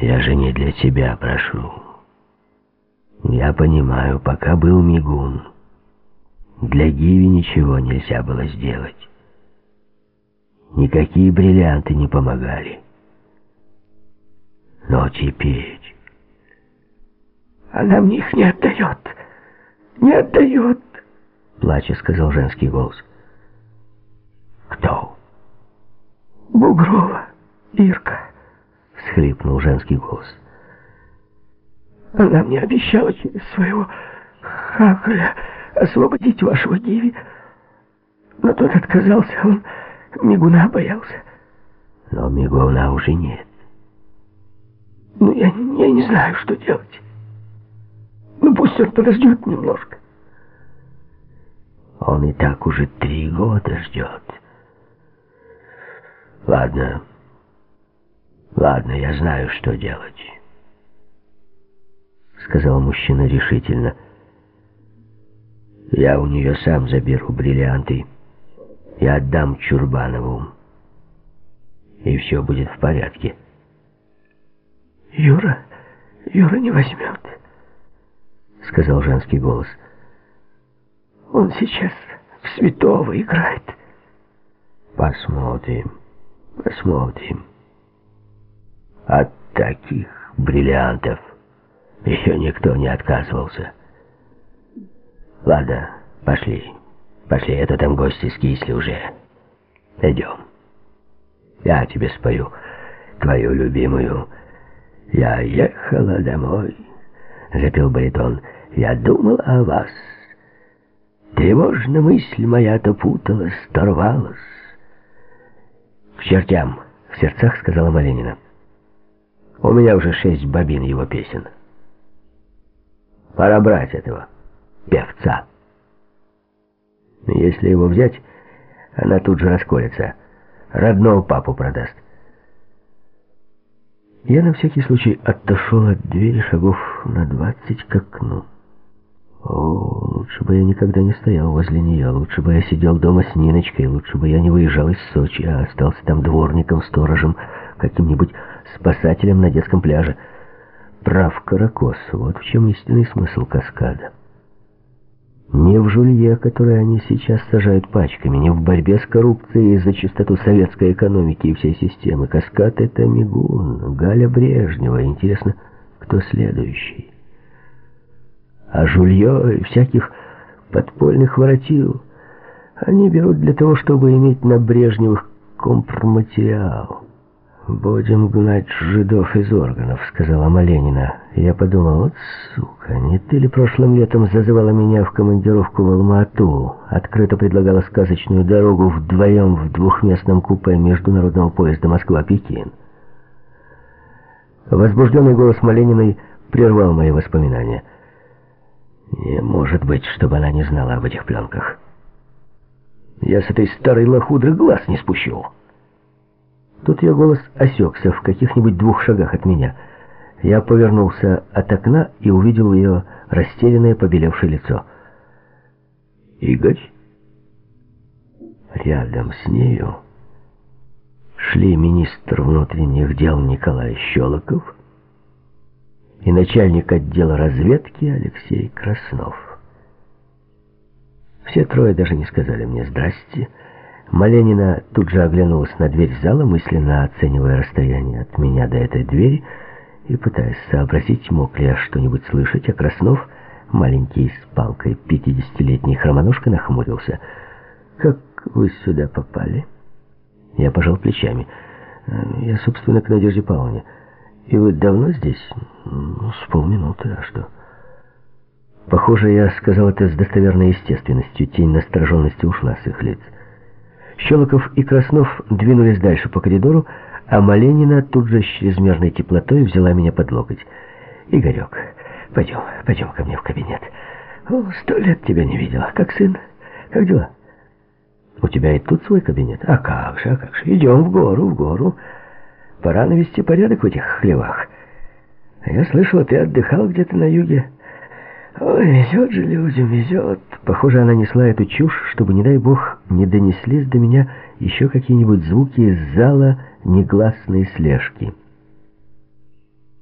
Я же не для тебя прошу. Я понимаю, пока был мигун, для Гиви ничего нельзя было сделать. Никакие бриллианты не помогали. Но теперь... Она мне их не отдает. Не отдает. Плача сказал женский голос. Кто? Бугрова, Ирка. Схлипнул женский голос. Она мне обещала через своего хакля освободить вашего Гиви. Но тот отказался, он мигуна боялся. Но мигуна уже нет. Ну, я, я не знаю, что делать. Ну, пусть он подождет немножко. Он и так уже три года ждет. Ладно. Ладно, я знаю, что делать. Сказал мужчина решительно. Я у нее сам заберу бриллианты и отдам Чурбанову. И все будет в порядке. Юра, Юра не возьмет, сказал женский голос. Он сейчас в святого играет. Посмотрим, посмотрим. От таких бриллиантов еще никто не отказывался. Ладно, пошли. Пошли, это там гости скисли уже. Идем. Я тебе спою твою любимую «Я ехала домой», — запел баритон. «Я думал о вас. Тревожно мысль моя то путалась, то рвалась». «К чертям!» — в сердцах сказала Маленина. «У меня уже шесть бобин его песен. Пора брать этого певца. Если его взять, она тут же расколется. Родного папу продаст». Я на всякий случай отошел от двери шагов на двадцать к окну. О, лучше бы я никогда не стоял возле нее, лучше бы я сидел дома с Ниночкой, лучше бы я не выезжал из Сочи, а остался там дворником, сторожем, каким-нибудь спасателем на детском пляже. Прав Каракос, вот в чем истинный смысл каскада. Не в жулье, которое они сейчас сажают пачками, не в борьбе с коррупцией за чистоту советской экономики и всей системы. Каскад — это Мигун, Галя Брежнева. Интересно, кто следующий? А жулье и всяких подпольных воротил они берут для того, чтобы иметь на Брежневых компроматериал. «Будем гнать жидов из органов», — сказала Маленина. Я подумал, вот сука, не ты ли прошлым летом зазывала меня в командировку в Алма-Ату, открыто предлагала сказочную дорогу вдвоем в двухместном купе международного поезда Москва-Пекин? Возбужденный голос Малениной прервал мои воспоминания. Не может быть, чтобы она не знала об этих пленках. Я с этой старой лохудры глаз не спущу. Тут ее голос осекся в каких-нибудь двух шагах от меня. Я повернулся от окна и увидел ее растерянное побелевшее лицо. «Игорь?» Рядом с нею шли министр внутренних дел Николай Щелоков и начальник отдела разведки Алексей Краснов. Все трое даже не сказали мне «здрасте», Маленина тут же оглянулась на дверь зала, мысленно оценивая расстояние от меня до этой двери и пытаясь сообразить, мог ли я что-нибудь слышать, а Краснов, маленький с палкой, пятидесятилетний хромоножка, нахмурился. «Как вы сюда попали?» Я пожал плечами. «Я, собственно, к Надежде Павловне. И вы давно здесь?» ну, «С полминуты, а что?» Похоже, я сказал это с достоверной естественностью. Тень настороженности ушла с их лиц. Щелоков и Краснов двинулись дальше по коридору, а Маленина тут же с чрезмерной теплотой взяла меня под локоть. «Игорек, пойдем, пойдем ко мне в кабинет. О, сто лет тебя не видела. Как сын? Как дела?» «У тебя и тут свой кабинет? А как же, а как же? Идем в гору, в гору. Пора навести порядок в этих хлевах. Я слышала, ты отдыхал где-то на юге». Ой, везет же людям, везет. Похоже, она несла эту чушь, чтобы, не дай бог, не донеслись до меня еще какие-нибудь звуки из зала негласной слежки.